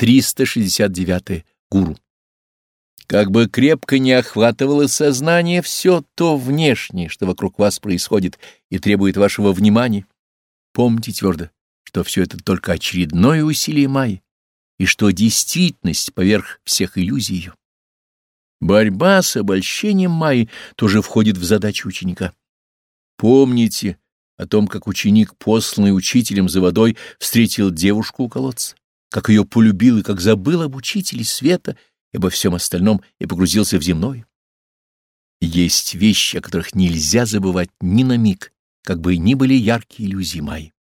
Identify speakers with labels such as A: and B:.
A: 369. Гуру. Как бы крепко не охватывало сознание все то внешнее, что вокруг вас происходит и требует вашего внимания, помните твердо, что все это только очередное усилие Майи, и что действительность поверх всех иллюзий ее. Борьба с обольщением Майи тоже входит в задачу ученика. Помните о том, как ученик, посланный учителем за водой, встретил девушку у колодца, как ее полюбил и как забыл об учителе света и обо всем остальном и погрузился в земной. Есть вещи, о которых нельзя забывать ни на миг, как бы ни были яркие иллюзии Майи.